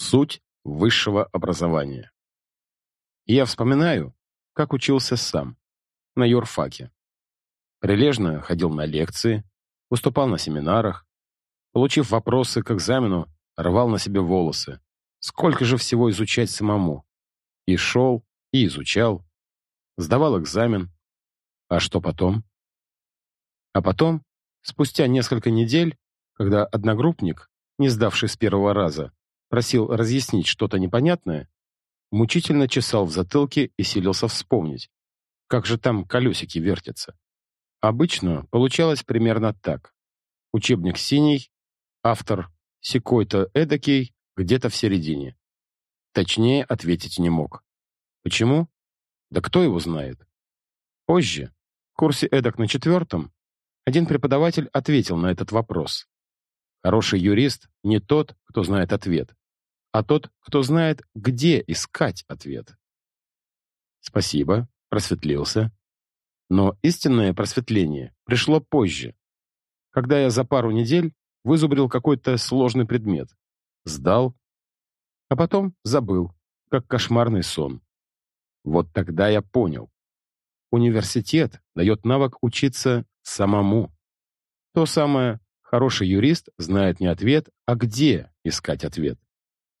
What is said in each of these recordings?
Суть высшего образования. Я вспоминаю, как учился сам, на юрфаке. Прилежно ходил на лекции, выступал на семинарах, получив вопросы к экзамену, рвал на себе волосы. Сколько же всего изучать самому? И шел, и изучал, сдавал экзамен. А что потом? А потом, спустя несколько недель, когда одногруппник, не сдавший с первого раза, просил разъяснить что-то непонятное, мучительно чесал в затылке и силился вспомнить, как же там колесики вертятся. Обычно получалось примерно так. Учебник синий, автор секой-то эдакий, где-то в середине. Точнее ответить не мог. Почему? Да кто его знает? Позже, в курсе эдак на четвертом, один преподаватель ответил на этот вопрос. Хороший юрист не тот, кто знает ответ, а тот, кто знает, где искать ответ. Спасибо, просветлился. Но истинное просветление пришло позже, когда я за пару недель вызубрил какой-то сложный предмет, сдал, а потом забыл, как кошмарный сон. Вот тогда я понял. Университет дает навык учиться самому. То самое хороший юрист знает не ответ, а где искать ответ.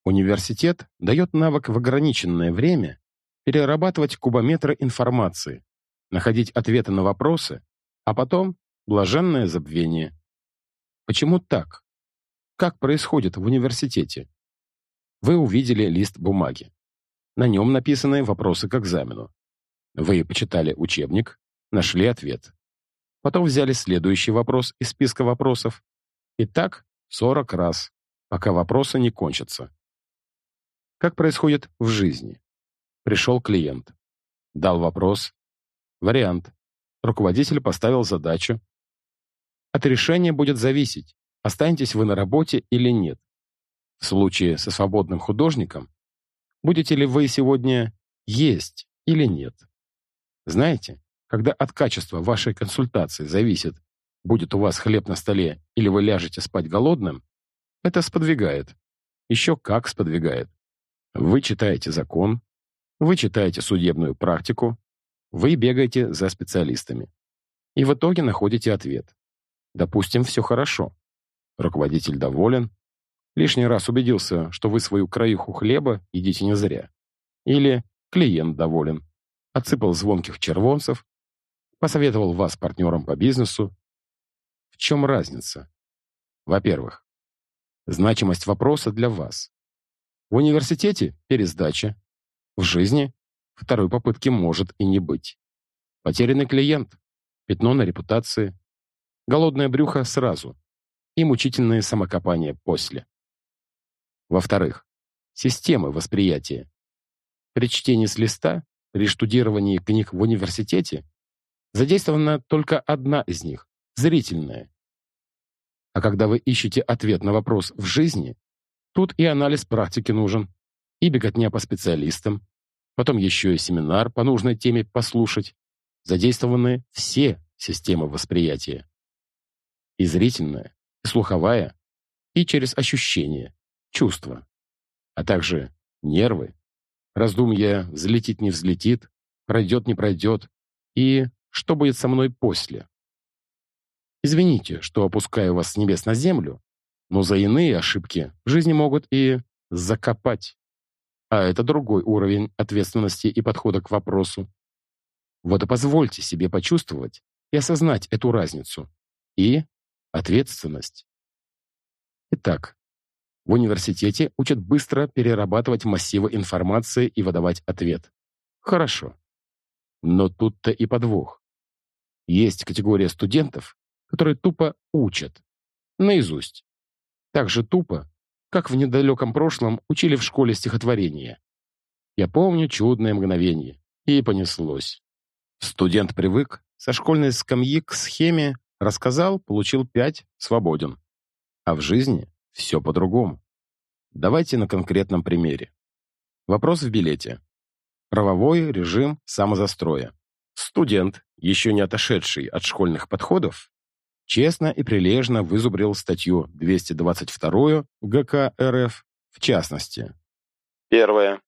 Университет дает навык в ограниченное время перерабатывать кубометры информации, находить ответы на вопросы, а потом блаженное забвение. Почему так? Как происходит в университете? Вы увидели лист бумаги. На нем написаны вопросы к экзамену. Вы почитали учебник, нашли ответ. Потом взяли следующий вопрос из списка вопросов. И так 40 раз, пока вопросы не кончатся. Как происходит в жизни? Пришел клиент. Дал вопрос. Вариант. Руководитель поставил задачу. От решения будет зависеть, останетесь вы на работе или нет. В случае со свободным художником, будете ли вы сегодня есть или нет. Знаете, когда от качества вашей консультации зависит, будет у вас хлеб на столе или вы ляжете спать голодным, это сподвигает. Еще как сподвигает. Вы читаете закон, вы читаете судебную практику, вы бегаете за специалистами. И в итоге находите ответ. Допустим, все хорошо. Руководитель доволен. Лишний раз убедился, что вы свою краюху хлеба едите не зря. Или клиент доволен. Отсыпал звонких червонцев, посоветовал вас партнерам по бизнесу. В чем разница? Во-первых, значимость вопроса для вас. В университете – пересдача. В жизни второй попытки может и не быть. Потерянный клиент, пятно на репутации, голодное брюхо сразу и мучительные самокопания после. Во-вторых, системы восприятия. При чтении с листа, при штудировании книг в университете задействована только одна из них – зрительная. А когда вы ищете ответ на вопрос в жизни, Тут и анализ практики нужен, и беготня по специалистам, потом еще и семинар по нужной теме послушать. Задействованы все системы восприятия. И зрительная, и слуховая, и через ощущения, чувства, а также нервы, раздумья взлетит не взлетит, пройдет не пройдет, и что будет со мной после. Извините, что опускаю вас с небес на землю, но за иные ошибки в жизни могут и закопать. А это другой уровень ответственности и подхода к вопросу. Вот и позвольте себе почувствовать и осознать эту разницу. И ответственность. Итак, в университете учат быстро перерабатывать массивы информации и выдавать ответ. Хорошо. Но тут-то и подвох. Есть категория студентов, которые тупо учат. Наизусть так же тупо, как в недалеком прошлом учили в школе стихотворения. Я помню чудное мгновение. И понеслось. Студент привык со школьной скамьи к схеме рассказал, получил пять, свободен. А в жизни все по-другому. Давайте на конкретном примере. Вопрос в билете. Правовой режим самозастроя. Студент, еще не отошедший от школьных подходов, честно и прилежно вызубрил статью 222 ГК РФ В частности, Первое.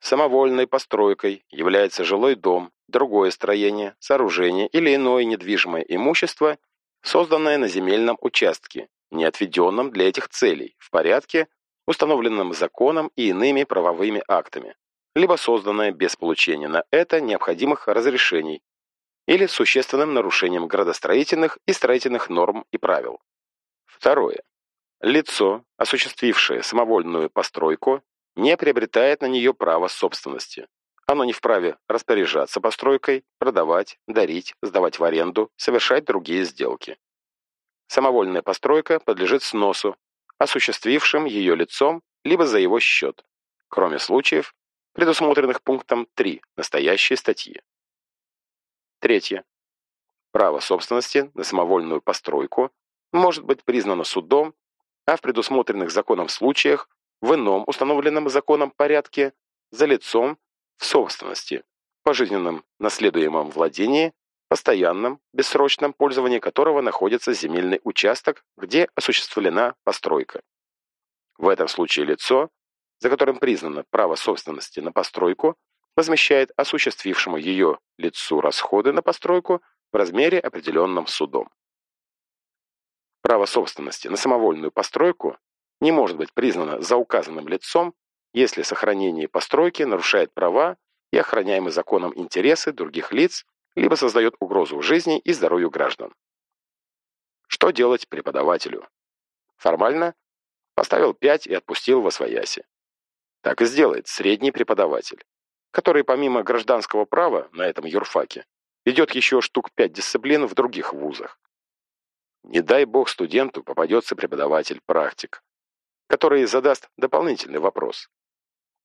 Самовольной постройкой является жилой дом, другое строение, сооружение или иное недвижимое имущество, созданное на земельном участке, не отведенном для этих целей, в порядке, установленном законом и иными правовыми актами, либо созданное без получения на это необходимых разрешений или существенным нарушением градостроительных и строительных норм и правил. Второе. Лицо, осуществившее самовольную постройку, не приобретает на нее право собственности. Оно не вправе распоряжаться постройкой, продавать, дарить, сдавать в аренду, совершать другие сделки. Самовольная постройка подлежит сносу, осуществившим ее лицом, либо за его счет, кроме случаев, предусмотренных пунктом 3 настоящей статьи. Третье. Право собственности на самовольную постройку может быть признано судом, а в предусмотренных законом случаях в ином установленном законом порядке за лицом в собственности, пожизненном наследуемом владении, постоянном, бессрочном пользовании которого находится земельный участок, где осуществлена постройка. В этом случае лицо, за которым признано право собственности на постройку, возмещает осуществившему ее лицу расходы на постройку в размере, определенном судом. Право собственности на самовольную постройку не может быть признано за указанным лицом, если сохранение постройки нарушает права и охраняемые законом интересы других лиц, либо создает угрозу жизни и здоровью граждан. Что делать преподавателю? Формально поставил 5 и отпустил во свояси. Так и сделает средний преподаватель, который помимо гражданского права на этом юрфаке ведет еще штук 5 дисциплин в других вузах. Не дай бог студенту попадется преподаватель-практик, который задаст дополнительный вопрос.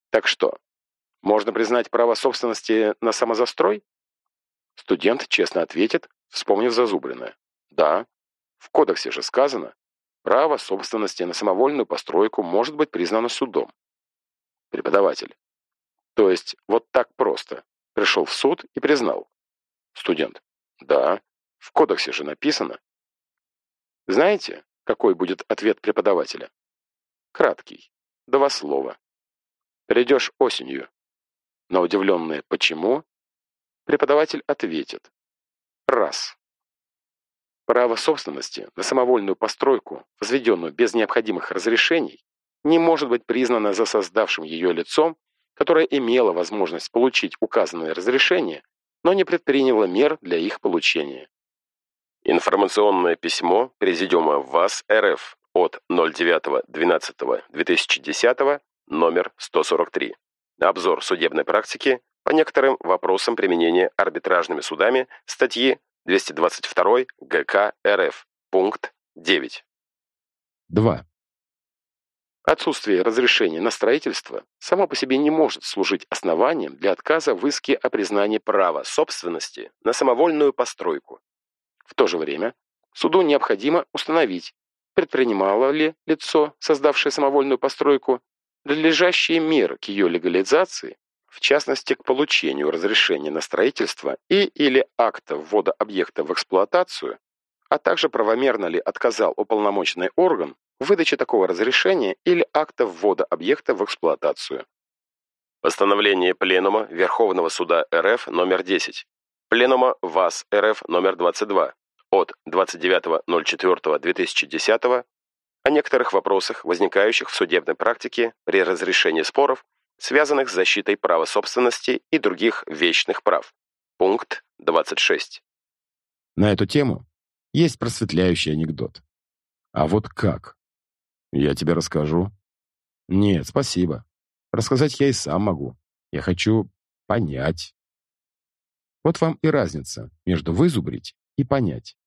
Так что, можно признать право собственности на самозастрой? Студент честно ответит, вспомнив зазубренное. Да, в кодексе же сказано, право собственности на самовольную постройку может быть признано судом. Преподаватель. То есть вот так просто. Пришел в суд и признал. Студент. Да, в кодексе же написано. Знаете, какой будет ответ преподавателя? Краткий. Два слова. Придешь осенью. На удивленное «почему?» преподаватель ответит. Раз. Право собственности на самовольную постройку, возведенную без необходимых разрешений, не может быть признано за создавшим ее лицом, которое имело возможность получить указанное разрешение, но не предприняло мер для их получения. Информационное письмо Президиума ВАС РФ от 09.12.2010, номер 143. Обзор судебной практики по некоторым вопросам применения арбитражными судами статьи 222 ГК РФ, пункт 9. 2. Отсутствие разрешения на строительство само по себе не может служить основанием для отказа в иске о признании права собственности на самовольную постройку. В то же время суду необходимо установить, предпринимало ли лицо, создавшее самовольную постройку, надлежащие меры к ее легализации, в частности к получению разрешения на строительство и или акта ввода объекта в эксплуатацию, а также правомерно ли отказал уполномоченный орган в выдаче такого разрешения или акта ввода объекта в эксплуатацию. Постановление Пленума Верховного Суда РФ номер 10. Пленума ВАС РФ номер 22 от 29.04.2010 о некоторых вопросах, возникающих в судебной практике при разрешении споров, связанных с защитой права собственности и других вечных прав. Пункт 26. На эту тему есть просветляющий анекдот. А вот как? Я тебе расскажу. Нет, спасибо. Рассказать я и сам могу. Я хочу понять. Вот вам и разница между вызубрить и понять.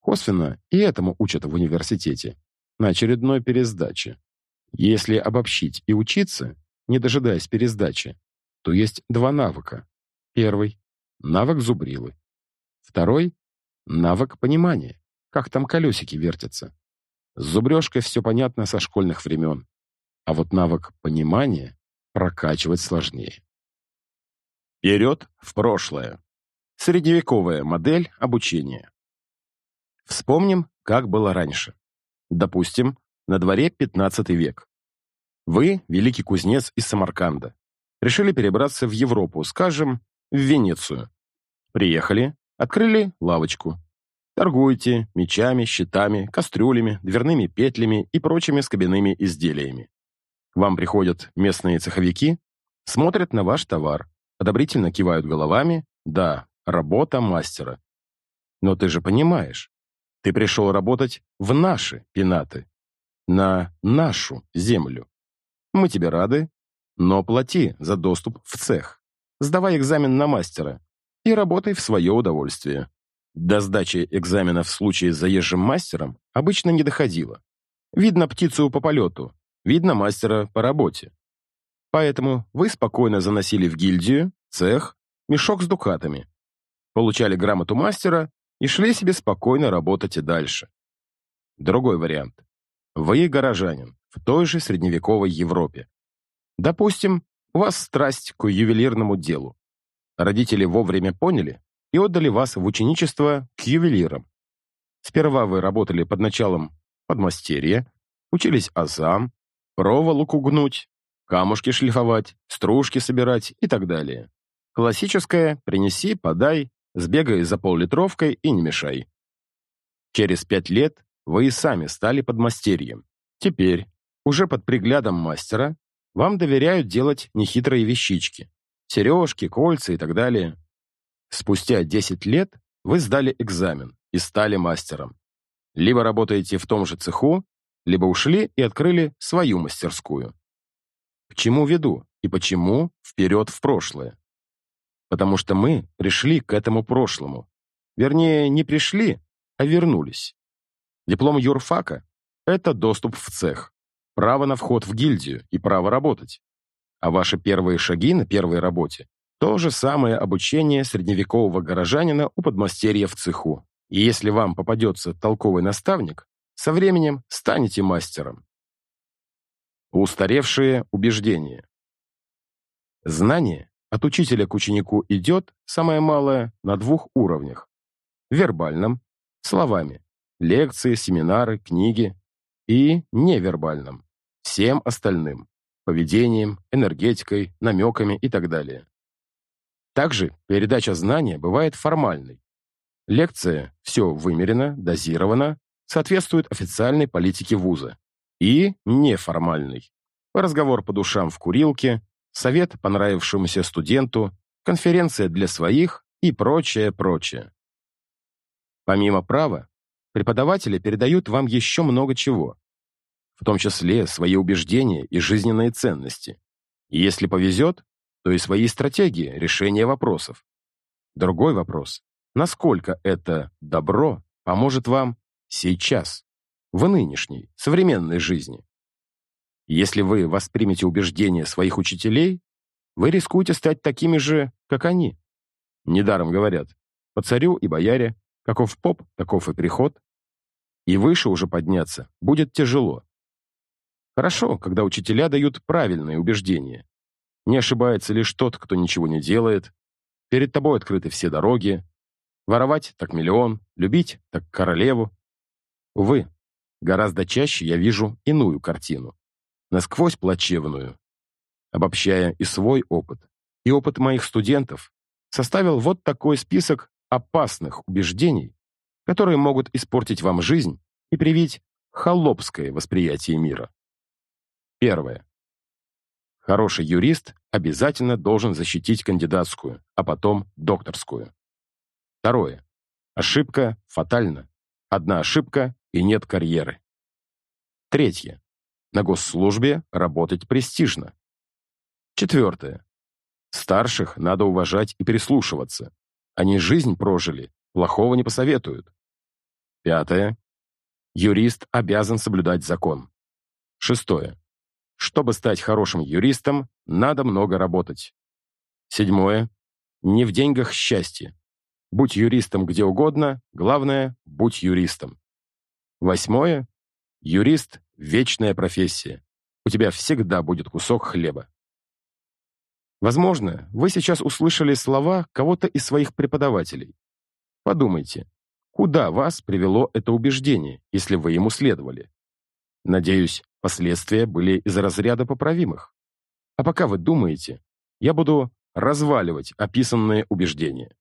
Косвенно и этому учат в университете на очередной пересдаче. Если обобщить и учиться, не дожидаясь пересдачи, то есть два навыка. Первый — навык зубрилы. Второй — навык понимания, как там колесики вертятся. С зубрежкой все понятно со школьных времен, а вот навык понимания прокачивать сложнее. Вперед в прошлое. Средневековая модель обучения. Вспомним, как было раньше. Допустим, на дворе 15 век. Вы — великий кузнец из Самарканда. Решили перебраться в Европу, скажем, в Венецию. Приехали, открыли лавочку. Торгуете мечами, щитами, кастрюлями, дверными петлями и прочими скобяными изделиями. К вам приходят местные цеховики, смотрят на ваш товар, одобрительно кивают головами, да, работа мастера. Но ты же понимаешь, ты пришел работать в наши пенаты, на нашу землю. Мы тебе рады, но плати за доступ в цех. Сдавай экзамен на мастера и работай в свое удовольствие. До сдачи экзамена в случае с заезжим мастером обычно не доходило. Видно птицу по полету, видно мастера по работе. Поэтому вы спокойно заносили в гильдию, цех, мешок с дукатами, получали грамоту мастера и шли себе спокойно работать и дальше. Другой вариант. Вы горожанин в той же средневековой Европе. Допустим, у вас страсть к ювелирному делу. Родители вовремя поняли и отдали вас в ученичество к ювелирам. Сперва вы работали под началом подмастерья, учились азам, проволоку гнуть, камушки шлифовать, стружки собирать и так далее. Классическое «принеси, подай», сбегай за поллитровкой и не мешай. Через пять лет вы и сами стали подмастерьем. Теперь, уже под приглядом мастера, вам доверяют делать нехитрые вещички. Сережки, кольца и так далее. Спустя 10 лет вы сдали экзамен и стали мастером. Либо работаете в том же цеху, либо ушли и открыли свою мастерскую. К чему веду и почему вперед в прошлое? Потому что мы пришли к этому прошлому. Вернее, не пришли, а вернулись. Диплом юрфака — это доступ в цех, право на вход в гильдию и право работать. А ваши первые шаги на первой работе — то же самое обучение средневекового горожанина у подмастерья в цеху. И если вам попадется толковый наставник, со временем станете мастером. Устаревшие убеждения. Знание от учителя к ученику идет, самое малое, на двух уровнях. Вербальном, словами, лекции, семинары, книги, и невербальном, всем остальным, поведением, энергетикой, намеками и так далее. Также передача знания бывает формальной. Лекция «все вымерено, дозировано», соответствует официальной политике вуза. И неформальный. Разговор по душам в курилке, совет понравившемуся студенту, конференция для своих и прочее, прочее. Помимо права, преподаватели передают вам еще много чего, в том числе свои убеждения и жизненные ценности. И если повезет, то и свои стратегии решения вопросов. Другой вопрос – насколько это добро поможет вам сейчас, в нынешней, современной жизни? Если вы воспримете убеждения своих учителей, вы рискуете стать такими же, как они. Недаром говорят, по царю и бояре, каков поп, таков и приход. И выше уже подняться будет тяжело. Хорошо, когда учителя дают правильные убеждения. Не ошибается лишь тот, кто ничего не делает. Перед тобой открыты все дороги. Воровать — так миллион, любить — так королеву. Увы, гораздо чаще я вижу иную картину насквозь плачевную. Обобщая и свой опыт, и опыт моих студентов, составил вот такой список опасных убеждений, которые могут испортить вам жизнь и привить холопское восприятие мира. Первое. Хороший юрист обязательно должен защитить кандидатскую, а потом докторскую. Второе. Ошибка фатальна. Одна ошибка и нет карьеры. Третье. На госслужбе работать престижно. Четвертое. Старших надо уважать и прислушиваться. Они жизнь прожили, плохого не посоветуют. Пятое. Юрист обязан соблюдать закон. Шестое. Чтобы стать хорошим юристом, надо много работать. Седьмое. Не в деньгах счастье. Будь юристом где угодно, главное, будь юристом. Восьмое. Юрист Вечная профессия. У тебя всегда будет кусок хлеба. Возможно, вы сейчас услышали слова кого-то из своих преподавателей. Подумайте, куда вас привело это убеждение, если вы ему следовали? Надеюсь, Последствия были из разряда поправимых. А пока вы думаете, я буду разваливать описанные убеждения.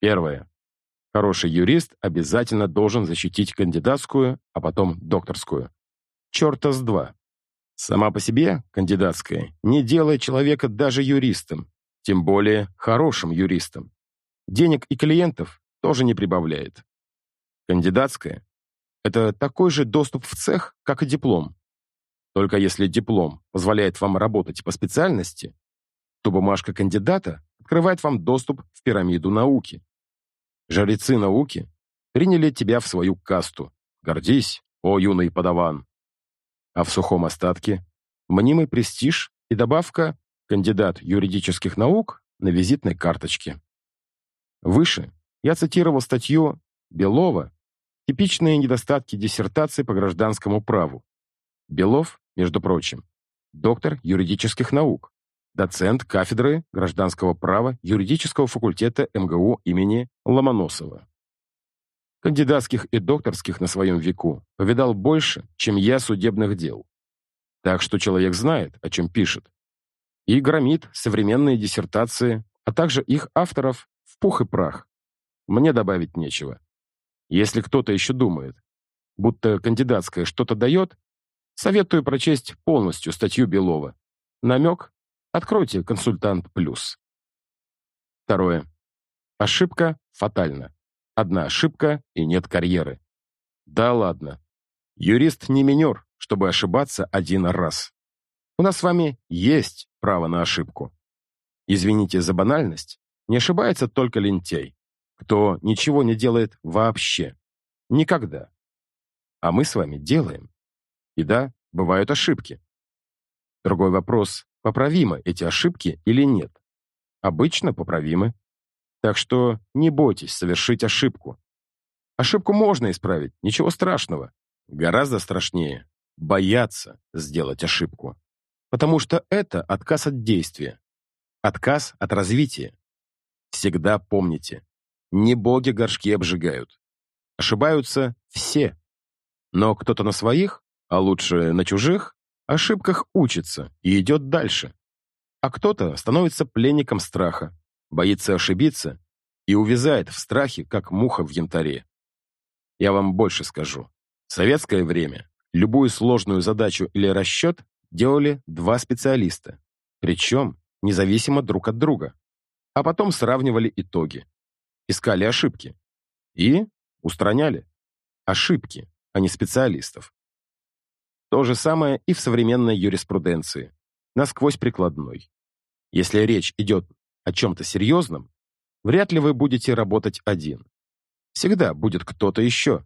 Первое. Хороший юрист обязательно должен защитить кандидатскую, а потом докторскую. Черта с два. Сама по себе кандидатская не делает человека даже юристом, тем более хорошим юристом. Денег и клиентов тоже не прибавляет. Кандидатская – это такой же доступ в цех, как и диплом. Только если диплом позволяет вам работать по специальности, то бумажка кандидата открывает вам доступ в пирамиду науки. Жрецы науки приняли тебя в свою касту. Гордись, о юный подаван. А в сухом остатке мнимый престиж и добавка «кандидат юридических наук» на визитной карточке. Выше я цитировал статью Белова «Типичные недостатки диссертации по гражданскому праву». Белов, между прочим, доктор юридических наук, доцент кафедры гражданского права юридического факультета МГУ имени Ломоносова. Кандидатских и докторских на своем веку повидал больше, чем я судебных дел. Так что человек знает, о чем пишет. И громит современные диссертации, а также их авторов в пух и прах. Мне добавить нечего. Если кто-то еще думает, будто кандидатская что-то дает, советую прочесть полностью статью Белова. Намек Откройте «Консультант плюс». Второе. Ошибка фатальна. Одна ошибка и нет карьеры. Да ладно. Юрист не минер, чтобы ошибаться один раз. У нас с вами есть право на ошибку. Извините за банальность, не ошибается только лентяй, кто ничего не делает вообще. Никогда. А мы с вами делаем. И да, бывают ошибки. Другой вопрос, поправимы эти ошибки или нет. Обычно поправимы. Так что не бойтесь совершить ошибку. Ошибку можно исправить, ничего страшного. Гораздо страшнее бояться сделать ошибку. Потому что это отказ от действия. Отказ от развития. Всегда помните, не боги горшки обжигают. Ошибаются все. Но кто-то на своих, а лучше на чужих, ошибках учится и идет дальше. А кто-то становится пленником страха, боится ошибиться и увязает в страхе, как муха в янтаре. Я вам больше скажу. В советское время любую сложную задачу или расчет делали два специалиста, причем независимо друг от друга, а потом сравнивали итоги, искали ошибки и устраняли ошибки, а не специалистов. То же самое и в современной юриспруденции, насквозь прикладной. Если речь идет о чем-то серьезном, вряд ли вы будете работать один. Всегда будет кто-то еще.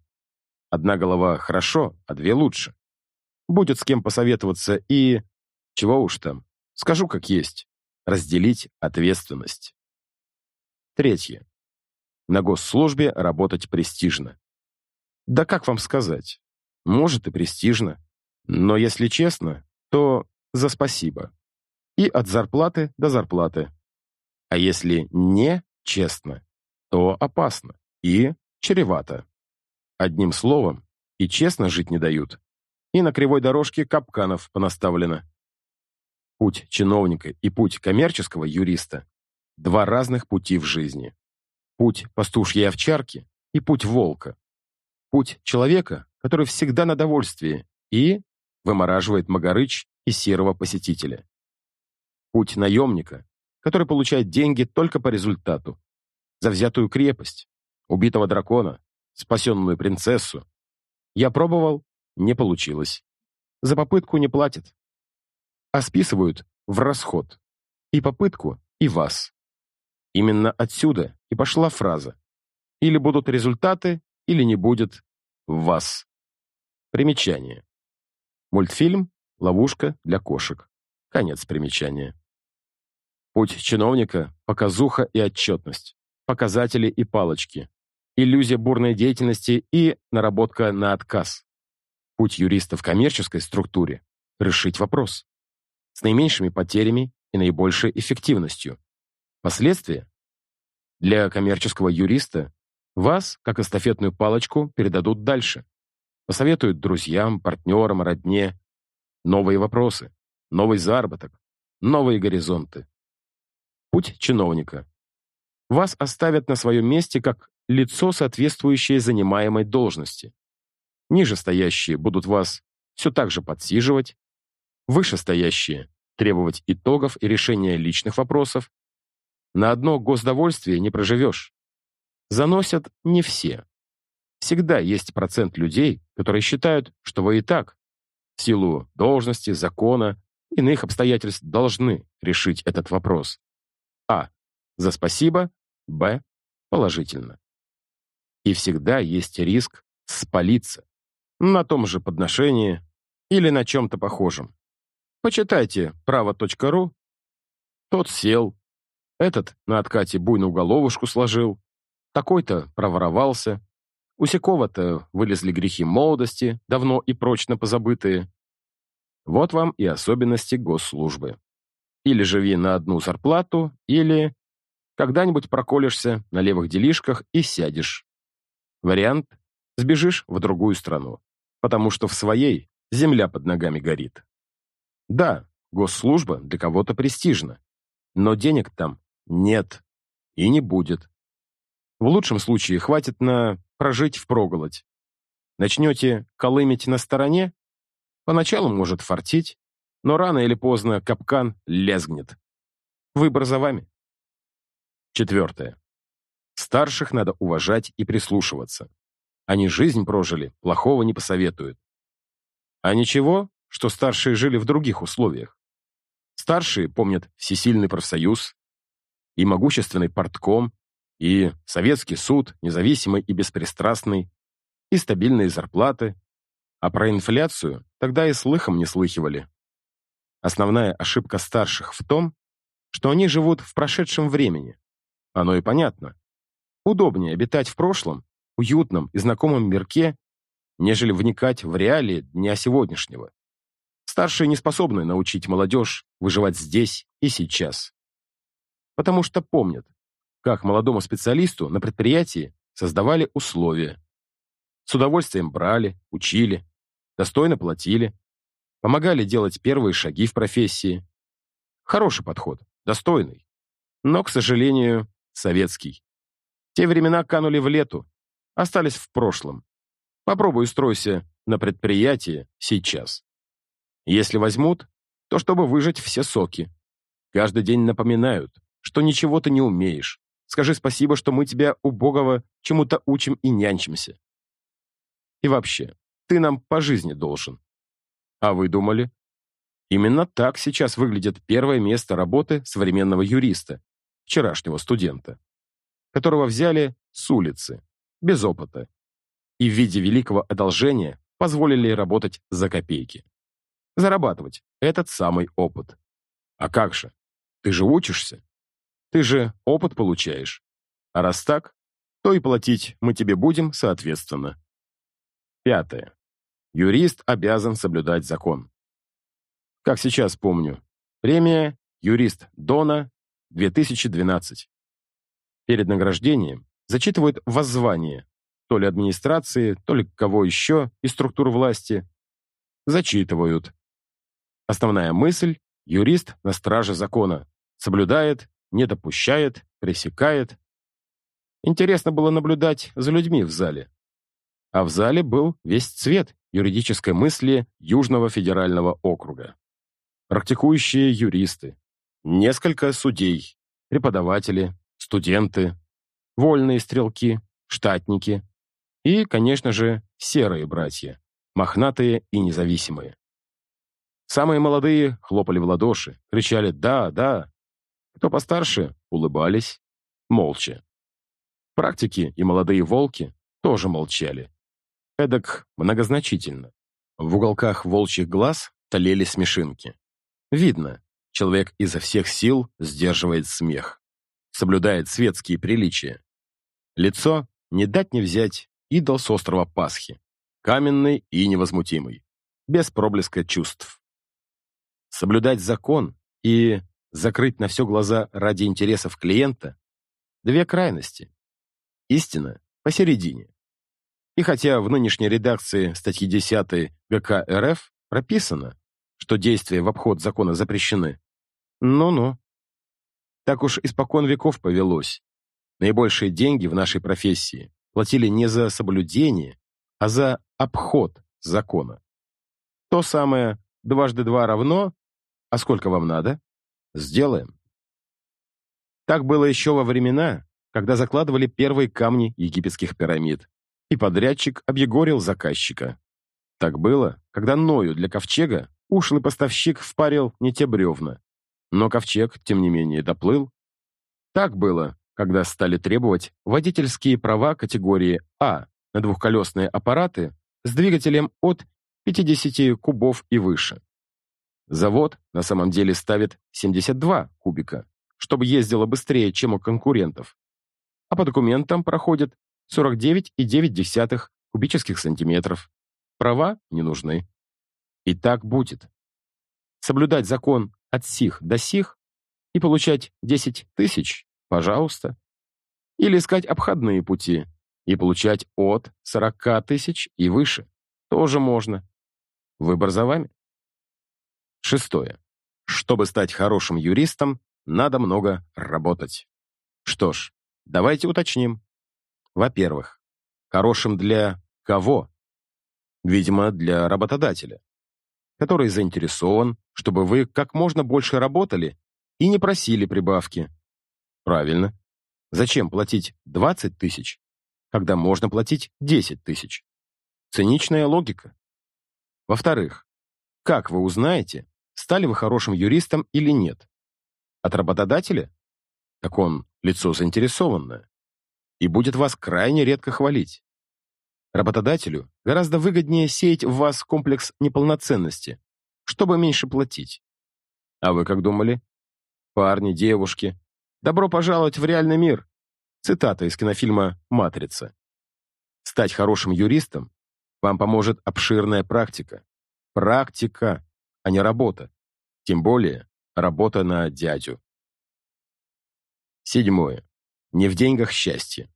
Одна голова хорошо, а две лучше. Будет с кем посоветоваться и... Чего уж там. Скажу как есть. Разделить ответственность. Третье. На госслужбе работать престижно. Да как вам сказать? Может и престижно, но если честно, то за спасибо. И от зарплаты до зарплаты. А если не честно, то опасно и чревато. Одним словом, и честно жить не дают, и на кривой дорожке капканов понаставлено. Путь чиновника и путь коммерческого юриста – два разных пути в жизни. Путь пастушьей овчарки и путь волка. Путь человека, который всегда на довольствии, и вымораживает Магарыч и серого посетителя. Путь наемника, который получает деньги только по результату. За взятую крепость, убитого дракона, спасенную принцессу. Я пробовал, не получилось. За попытку не платят. А списывают в расход. И попытку, и вас. Именно отсюда и пошла фраза. Или будут результаты, или не будет вас. Примечание. Мультфильм «Ловушка для кошек». Конец примечания. Путь чиновника – показуха и отчетность, показатели и палочки, иллюзия бурной деятельности и наработка на отказ. Путь юриста в коммерческой структуре – решить вопрос с наименьшими потерями и наибольшей эффективностью. Последствия? Для коммерческого юриста вас, как эстафетную палочку, передадут дальше. Посоветуют друзьям, партнерам, родне, Новые вопросы, новый заработок, новые горизонты. Путь чиновника. Вас оставят на своем месте как лицо, соответствующее занимаемой должности. Нижестоящие будут вас все так же подсиживать, вышестоящие – требовать итогов и решения личных вопросов. На одно госдовольствие не проживешь. Заносят не все. Всегда есть процент людей, которые считают, что вы и так, в силу должности, закона, иных обстоятельств должны решить этот вопрос. А. За спасибо. Б. Положительно. И всегда есть риск спалиться на том же подношении или на чем-то похожем. Почитайте право.ру. Тот сел, этот на откате буйную головушку сложил, такой-то проворовался, у Сякова-то вылезли грехи молодости, давно и прочно позабытые. Вот вам и особенности госслужбы. Или живи на одну зарплату, или когда-нибудь проколешься на левых делишках и сядешь. Вариант – сбежишь в другую страну, потому что в своей земля под ногами горит. Да, госслужба для кого-то престижна, но денег там нет и не будет. В лучшем случае хватит на прожить впроголодь. Начнете колымить на стороне, поначалу может фартить, но рано или поздно капкан лезгнет. Выбор за вами. Четвертое. Старших надо уважать и прислушиваться. Они жизнь прожили, плохого не посоветуют. А ничего, что старшие жили в других условиях. Старшие помнят всесильный профсоюз и могущественный портком, и советский суд, независимый и беспристрастный, и стабильные зарплаты. А про инфляцию тогда и слыхом не слыхивали. Основная ошибка старших в том, что они живут в прошедшем времени. Оно и понятно. Удобнее обитать в прошлом, уютном и знакомом мирке, нежели вникать в реалии дня сегодняшнего. Старшие не способны научить молодежь выживать здесь и сейчас. Потому что помнят, как молодому специалисту на предприятии создавали условия. С удовольствием брали, учили, достойно платили, помогали делать первые шаги в профессии. Хороший подход, достойный, но, к сожалению, советский. Те времена канули в лету, остались в прошлом. Попробуй устройся на предприятие сейчас. Если возьмут, то чтобы выжать все соки. Каждый день напоминают, что ничего ты не умеешь, Скажи спасибо, что мы тебя, убогого, чему-то учим и нянчимся. И вообще, ты нам по жизни должен. А вы думали? Именно так сейчас выглядит первое место работы современного юриста, вчерашнего студента, которого взяли с улицы, без опыта, и в виде великого одолжения позволили работать за копейки. Зарабатывать этот самый опыт. А как же? Ты же учишься. Ты же опыт получаешь. А раз так, то и платить мы тебе будем соответственно. Пятое. Юрист обязан соблюдать закон. Как сейчас помню, премия «Юрист Дона» 2012. Перед награждением зачитывают воззвание то ли администрации, то ли кого еще из структур власти. Зачитывают. Основная мысль – юрист на страже закона, соблюдает не допускает, пресекает. Интересно было наблюдать за людьми в зале. А в зале был весь цвет юридической мысли Южного федерального округа. Практикующие юристы, несколько судей, преподаватели, студенты, вольные стрелки, штатники и, конечно же, серые братья, мохнатые и независимые. Самые молодые хлопали в ладоши, кричали «да, да», кто постарше, улыбались, молча. Практики и молодые волки тоже молчали. Эдак многозначительно. В уголках волчьих глаз толели смешинки. Видно, человек изо всех сил сдерживает смех. Соблюдает светские приличия. Лицо не дать не взять идол с острова Пасхи. Каменный и невозмутимый. Без проблеска чувств. Соблюдать закон и закрыть на все глаза ради интересов клиента – две крайности. Истина посередине. И хотя в нынешней редакции статьи 10 ГК РФ прописано, что действия в обход закона запрещены? Ну-ну. Так уж испокон веков повелось. Наибольшие деньги в нашей профессии платили не за соблюдение, а за обход закона. То самое «дважды два равно», а сколько вам надо? Сделаем. Так было еще во времена, когда закладывали первые камни египетских пирамид, и подрядчик объегорил заказчика. Так было, когда Ною для ковчега ушлый поставщик впарил не те бревна, но ковчег, тем не менее, доплыл. Так было, когда стали требовать водительские права категории А на двухколесные аппараты с двигателем от 50 кубов и выше. Завод на самом деле ставит 72 кубика, чтобы ездило быстрее, чем у конкурентов. А по документам проходит 49,9 кубических сантиметров. Права не нужны. И так будет. Соблюдать закон от сих до сих и получать 10 тысяч Пожалуйста. Или искать обходные пути и получать от 40 тысяч и выше. Тоже можно. Выбор за вами. Шестое. Чтобы стать хорошим юристом, надо много работать. Что ж, давайте уточним. Во-первых, хорошим для кого? Видимо, для работодателя, который заинтересован, чтобы вы как можно больше работали и не просили прибавки, Правильно. Зачем платить 20 тысяч, когда можно платить 10 тысяч? Циничная логика. Во-вторых, как вы узнаете, стали вы хорошим юристом или нет? От работодателя? Так он лицо заинтересованное и будет вас крайне редко хвалить. Работодателю гораздо выгоднее сеять в вас комплекс неполноценности, чтобы меньше платить. А вы как думали? Парни, девушки, Добро пожаловать в реальный мир. Цитата из кинофильма «Матрица». Стать хорошим юристом вам поможет обширная практика. Практика, а не работа. Тем более работа на дядю. Седьмое. Не в деньгах счастье.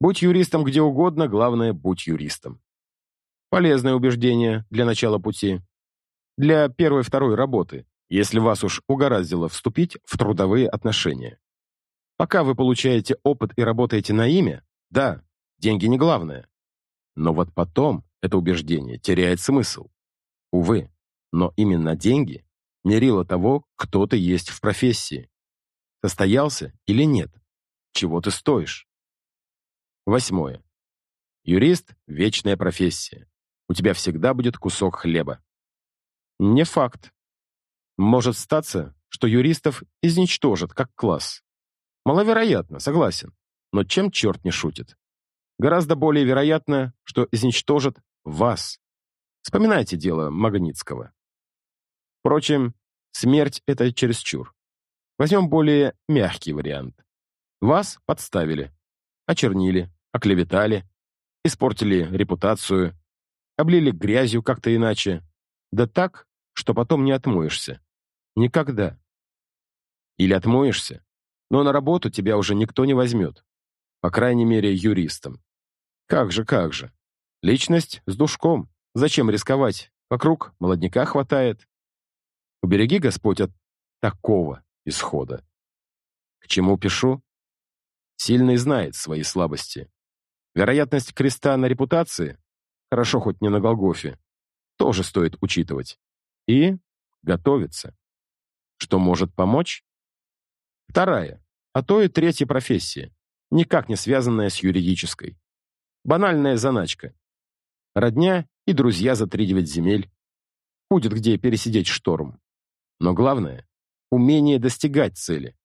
Будь юристом где угодно, главное, будь юристом. Полезное убеждение для начала пути. Для первой-второй работы, если вас уж угораздило вступить в трудовые отношения. Пока вы получаете опыт и работаете на имя, да, деньги не главное. Но вот потом это убеждение теряет смысл. Увы, но именно деньги – мерило того, кто ты есть в профессии. Состоялся или нет? Чего ты стоишь? Восьмое. Юрист – вечная профессия. У тебя всегда будет кусок хлеба. Не факт. Может статься, что юристов изничтожат как класс. Маловероятно, согласен. Но чем черт не шутит? Гораздо более вероятно, что изничтожат вас. Вспоминайте дело Магнитского. Впрочем, смерть — это чересчур. Возьмем более мягкий вариант. Вас подставили, очернили, оклеветали, испортили репутацию, облили грязью как-то иначе. Да так, что потом не отмоешься. Никогда. Или отмоешься, но на работу тебя уже никто не возьмет. По крайней мере, юристом. Как же, как же. Личность с душком. Зачем рисковать? Вокруг молодняка хватает. Убереги Господь от такого исхода. К чему пишу? Сильный знает свои слабости. Вероятность креста на репутации, хорошо хоть не на Голгофе, тоже стоит учитывать. И готовиться. Что может помочь? Вторая, а то и третья профессия, никак не связанная с юридической. Банальная заначка. Родня и друзья за три девять земель. Будет где пересидеть шторм. Но главное — умение достигать цели.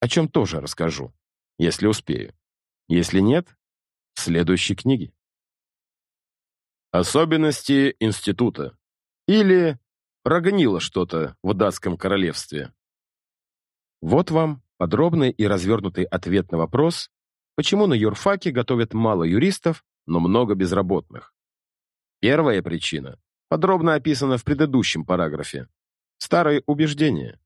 О чем тоже расскажу, если успею. Если нет, в следующей книге. Особенности института. Или Прогнило что-то в датском королевстве. Вот вам подробный и развернутый ответ на вопрос, почему на юрфаке готовят мало юристов, но много безработных. Первая причина подробно описана в предыдущем параграфе. Старые убеждения.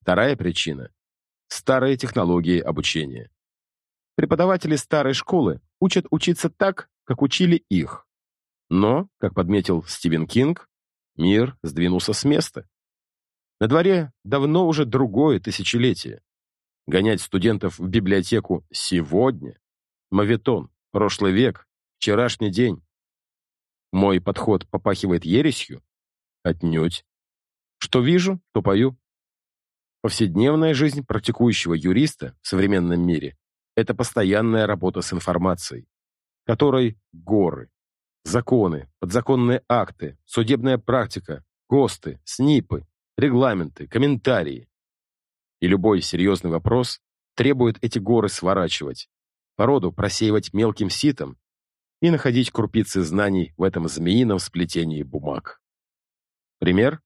Вторая причина – старые технологии обучения. Преподаватели старой школы учат учиться так, как учили их. Но, как подметил Стивен Кинг, Мир сдвинулся с места. На дворе давно уже другое тысячелетие. Гонять студентов в библиотеку сегодня — мавитон, прошлый век, вчерашний день. Мой подход попахивает ересью? Отнюдь. Что вижу, то пою. Повседневная жизнь практикующего юриста в современном мире — это постоянная работа с информацией, которой горы, законы, подзаконные акты, судебная практика, ГОСТы, СНИПы, регламенты, комментарии. И любой серьезный вопрос требует эти горы сворачивать, породу просеивать мелким ситом и находить крупицы знаний в этом змеином сплетении бумаг. Пример.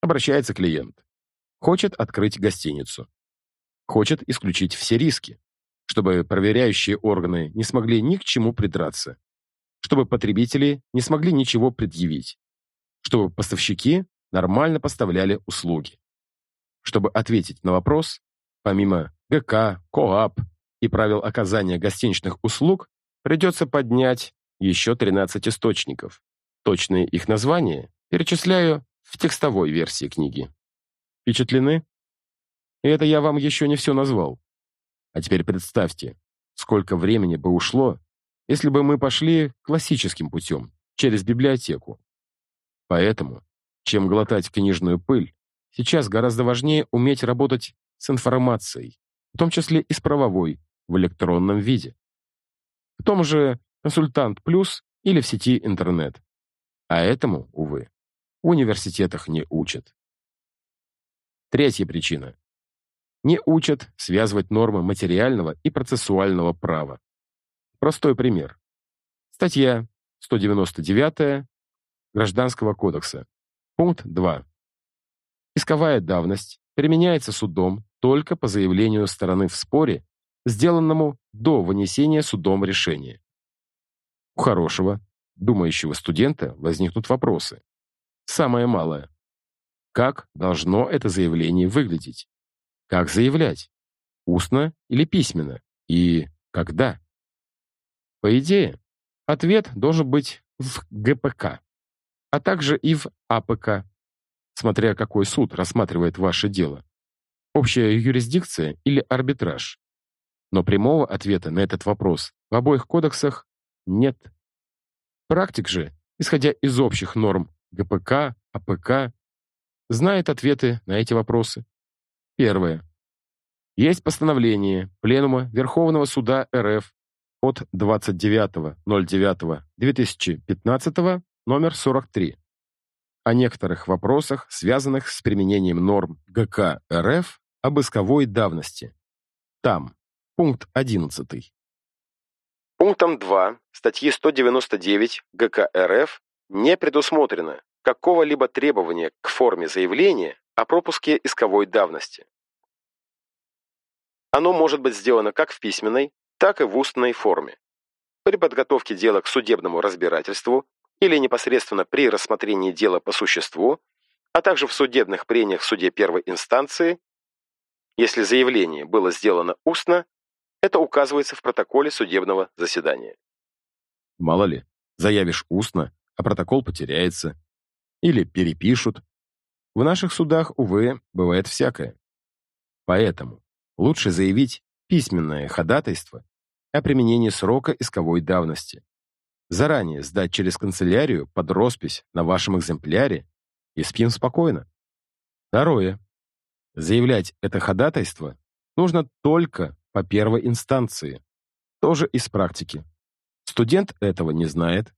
Обращается клиент. Хочет открыть гостиницу. Хочет исключить все риски, чтобы проверяющие органы не смогли ни к чему придраться, чтобы потребители не смогли ничего предъявить, чтобы поставщики нормально поставляли услуги. Чтобы ответить на вопрос, помимо ГК, КОАП и правил оказания гостиничных услуг, придется поднять еще 13 источников. Точные их названия перечисляю в текстовой версии книги. Впечатлены? И это я вам еще не все назвал. А теперь представьте, сколько времени бы ушло, если бы мы пошли классическим путем, через библиотеку. Поэтому чем глотать книжную пыль, сейчас гораздо важнее уметь работать с информацией, в том числе и с правовой, в электронном виде. В том же «Консультант Плюс» или в сети интернет. А этому, увы, в университетах не учат. Третья причина. Не учат связывать нормы материального и процессуального права. Простой пример. Статья 199 Гражданского кодекса Пункт 2. Исковая давность применяется судом только по заявлению стороны в споре, сделанному до вынесения судом решения. У хорошего, думающего студента возникнут вопросы. Самое малое. Как должно это заявление выглядеть? Как заявлять? Устно или письменно? И когда? По идее, ответ должен быть в ГПК а также и в АПК, смотря какой суд рассматривает ваше дело. Общая юрисдикция или арбитраж. Но прямого ответа на этот вопрос в обоих кодексах нет. Практик же, исходя из общих норм ГПК, АПК, знает ответы на эти вопросы. Первое. Есть постановление Пленума Верховного Суда РФ от 29.09.2015 номер 43 о некоторых вопросах, связанных с применением норм ГК РФ об исковой давности. Там. Пункт 11. Пунктом 2 статьи 199 ГК РФ не предусмотрено какого-либо требования к форме заявления о пропуске исковой давности. Оно может быть сделано как в письменной, так и в устной форме. При подготовке дела к судебному разбирательству или непосредственно при рассмотрении дела по существу, а также в судебных прениях в суде первой инстанции, если заявление было сделано устно, это указывается в протоколе судебного заседания. Мало ли, заявишь устно, а протокол потеряется. Или перепишут. В наших судах, увы, бывает всякое. Поэтому лучше заявить письменное ходатайство о применении срока исковой давности, заранее сдать через канцелярию под роспись на вашем экземпляре и спим спокойно. Второе. Заявлять это ходатайство нужно только по первой инстанции, тоже из практики. Студент этого не знает,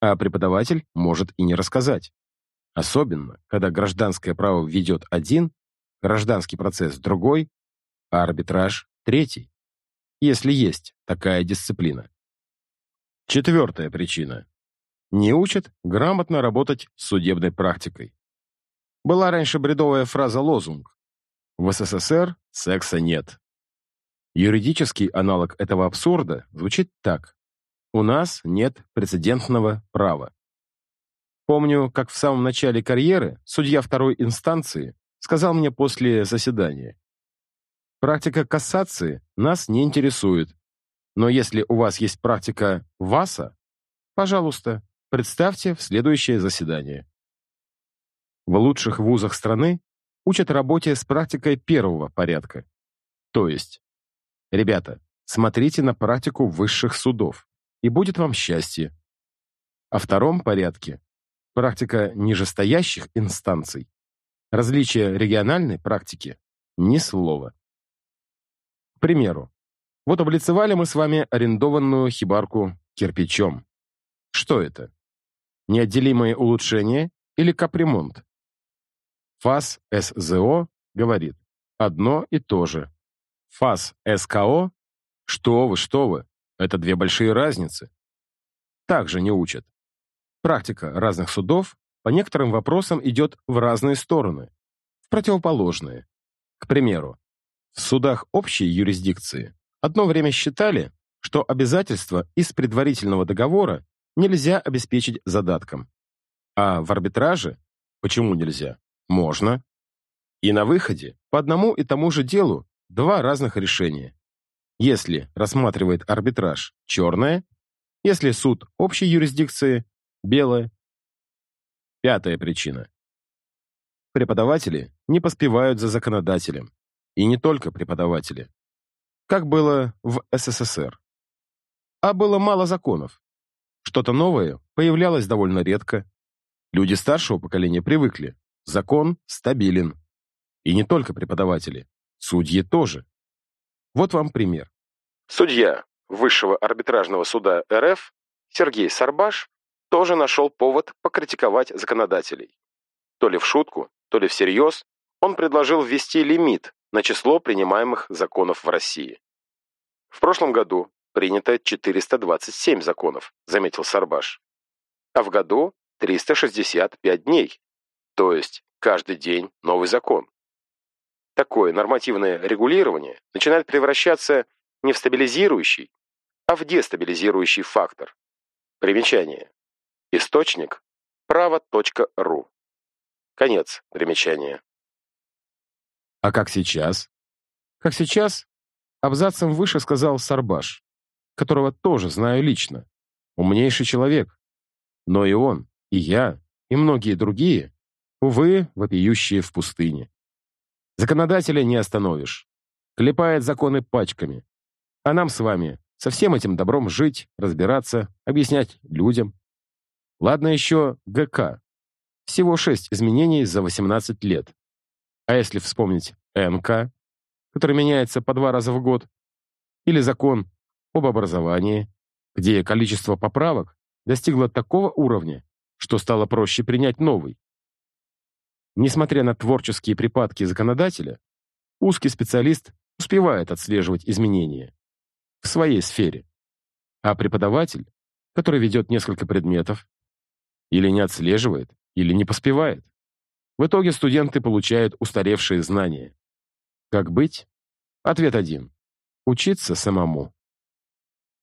а преподаватель может и не рассказать. Особенно, когда гражданское право ведет один, гражданский процесс другой, а арбитраж третий, если есть такая дисциплина. Четвертая причина. Не учат грамотно работать с судебной практикой. Была раньше бредовая фраза-лозунг «В СССР секса нет». Юридический аналог этого абсурда звучит так. У нас нет прецедентного права. Помню, как в самом начале карьеры судья второй инстанции сказал мне после заседания. Практика кассации нас не интересует. Но если у вас есть практика ВАСа, пожалуйста, представьте в следующее заседание. В лучших вузах страны учат работе с практикой первого порядка. То есть, ребята, смотрите на практику высших судов, и будет вам счастье. О втором порядке – практика нижестоящих инстанций. Различия региональной практики – ни слова. К примеру, вот облицевали мы с вами арендованную хибарку кирпичом. Что это? Неотделимые улучшения или капремонт? ФАС СЗО говорит одно и то же. ФАС СКО что вы, что вы, это две большие разницы. Также не учат. Практика разных судов по некоторым вопросам идет в разные стороны, в противоположные. К примеру, в судах общей юрисдикции одно время считали, что обязательства из предварительного договора нельзя обеспечить задатком. А в арбитраже почему нельзя? Можно. И на выходе по одному и тому же делу два разных решения. Если рассматривает арбитраж черное, если суд общей юрисдикции белое. Пятая причина. Преподаватели не поспевают за законодателем. И не только преподаватели. Как было в СССР. А было мало законов. Что-то новое появлялось довольно редко. Люди старшего поколения привыкли. Закон стабилен. И не только преподаватели. Судьи тоже. Вот вам пример. Судья Высшего арбитражного суда РФ Сергей Сарбаш тоже нашел повод покритиковать законодателей. То ли в шутку, то ли всерьез он предложил ввести лимит на число принимаемых законов в России. В прошлом году принято 427 законов, заметил Сарбаш. А в году 365 дней. То есть каждый день новый закон. Такое нормативное регулирование начинает превращаться не в стабилизирующий, а в дестабилизирующий фактор. Примечание. Источник право.ру. Конец примечания. А как сейчас? Как сейчас? Абзацем выше сказал Сарбаш, которого тоже знаю лично. Умнейший человек. Но и он, и я, и многие другие, увы, вопиющие в пустыне. Законодателя не остановишь. Клепает законы пачками. А нам с вами со всем этим добром жить, разбираться, объяснять людям. Ладно еще ГК. Всего шесть изменений за 18 лет. А если вспомнить НК, который меняется по два раза в год, или закон об образовании, где количество поправок достигло такого уровня, что стало проще принять новый. Несмотря на творческие припадки законодателя, узкий специалист успевает отслеживать изменения в своей сфере. А преподаватель, который ведет несколько предметов, или не отслеживает, или не поспевает. В итоге студенты получают устаревшие знания. Как быть? Ответ один. Учиться самому.